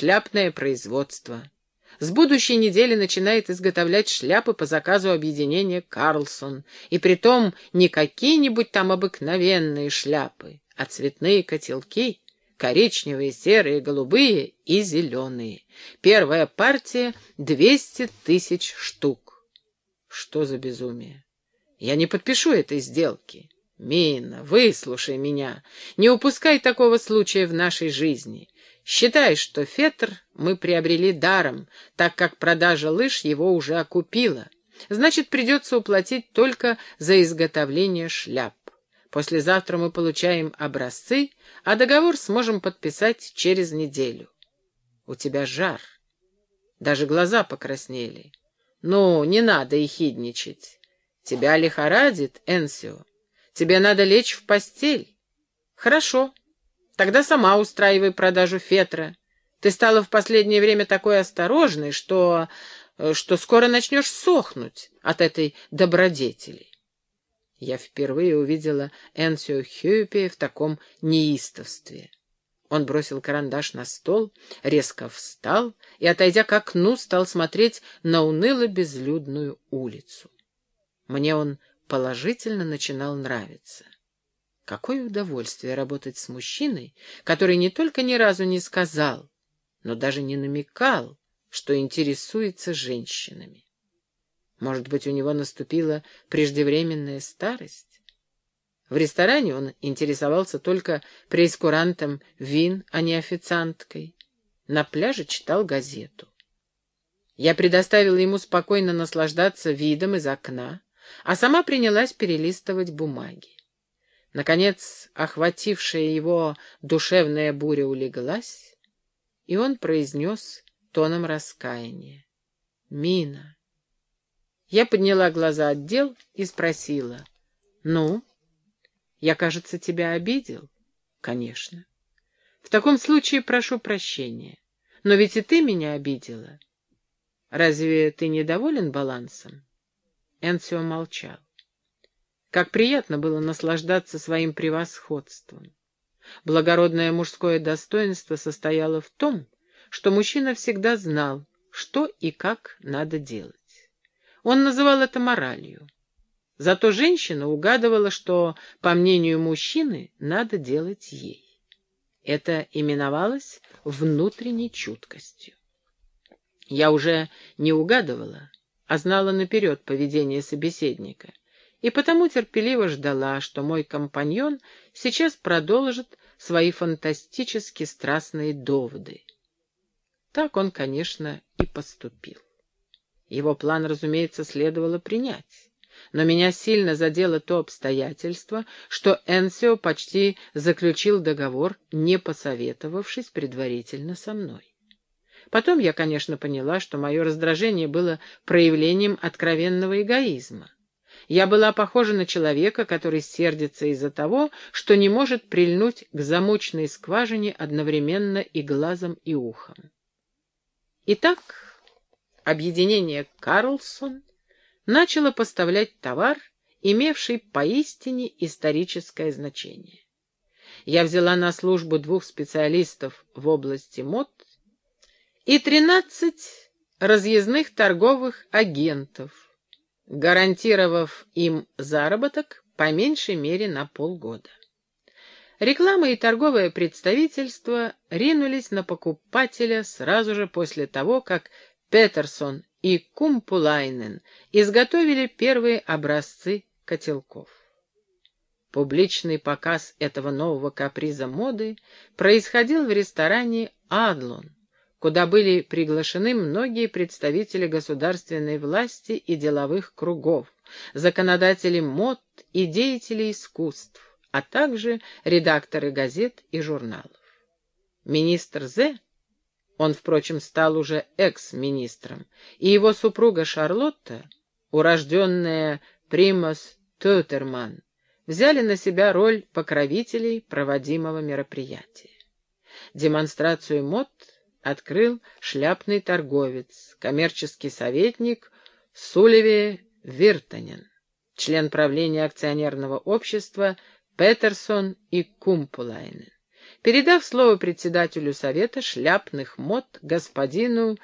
шляпное производство. С будущей недели начинает изготовлять шляпы по заказу объединения «Карлсон», и притом не какие-нибудь там обыкновенные шляпы, а цветные котелки, коричневые, серые, голубые и зеленые. Первая партия — 200 тысяч штук. Что за безумие? Я не подпишу этой сделки. Мина, выслушай меня. Не упускай такого случая в нашей жизни. Считай, что фетр мы приобрели даром, так как продажа лыж его уже окупила. Значит, придется уплатить только за изготовление шляп. Послезавтра мы получаем образцы, а договор сможем подписать через неделю. У тебя жар. Даже глаза покраснели. Ну, не надо ехидничать. Тебя лихорадит, Энсио. Тебе надо лечь в постель. Хорошо. Тогда сама устраивай продажу фетра. Ты стала в последнее время такой осторожной, что... Э, что скоро начнешь сохнуть от этой добродетели. Я впервые увидела Энсио Хьюпи в таком неистовстве. Он бросил карандаш на стол, резко встал и, отойдя к окну, стал смотреть на уныло-безлюдную улицу. Мне он положительно начинал нравиться. Какое удовольствие работать с мужчиной, который не только ни разу не сказал, но даже не намекал, что интересуется женщинами. Может быть, у него наступила преждевременная старость? В ресторане он интересовался только преискурантом вин, а не официанткой. На пляже читал газету. Я предоставила ему спокойно наслаждаться видом из окна, а сама принялась перелистывать бумаги. Наконец, охватившая его душевная буря улеглась, и он произнес тоном раскаяния. «Мина». Я подняла глаза от дел и спросила. «Ну, я, кажется, тебя обидел?» «Конечно. В таком случае прошу прощения. Но ведь и ты меня обидела. Разве ты недоволен балансом?» Энсио молчал. Как приятно было наслаждаться своим превосходством. Благородное мужское достоинство состояло в том, что мужчина всегда знал, что и как надо делать. Он называл это моралью. Зато женщина угадывала, что, по мнению мужчины, надо делать ей. Это именовалось внутренней чуткостью. Я уже не угадывала, а знала наперед поведение собеседника и потому терпеливо ждала, что мой компаньон сейчас продолжит свои фантастически страстные доводы. Так он, конечно, и поступил. Его план, разумеется, следовало принять. Но меня сильно задело то обстоятельство, что Энсио почти заключил договор, не посоветовавшись предварительно со мной. Потом я, конечно, поняла, что мое раздражение было проявлением откровенного эгоизма. Я была похожа на человека, который сердится из-за того, что не может прильнуть к замочной скважине одновременно и глазом, и ухом. Итак, объединение «Карлсон» начало поставлять товар, имевший поистине историческое значение. Я взяла на службу двух специалистов в области мод и тринадцать разъездных торговых агентов, гарантировав им заработок по меньшей мере на полгода. Реклама и торговое представительство ринулись на покупателя сразу же после того, как Петерсон и Кумпулайнен изготовили первые образцы котелков. Публичный показ этого нового каприза моды происходил в ресторане «Адлон», куда были приглашены многие представители государственной власти и деловых кругов, законодатели мод и деятели искусств, а также редакторы газет и журналов. Министр З, он, впрочем, стал уже экс-министром, и его супруга Шарлотта, урожденная Примас Тутерман, взяли на себя роль покровителей проводимого мероприятия. Демонстрацию мод открыл шляпный торговец, коммерческий советник Сулеви Виртанен, член правления акционерного общества Петерсон и Кумпулайнен. передав слово председателю совета шляпных мод господину